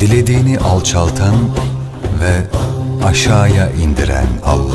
dilediğini alçaltan ve aşağıya indiren Allah.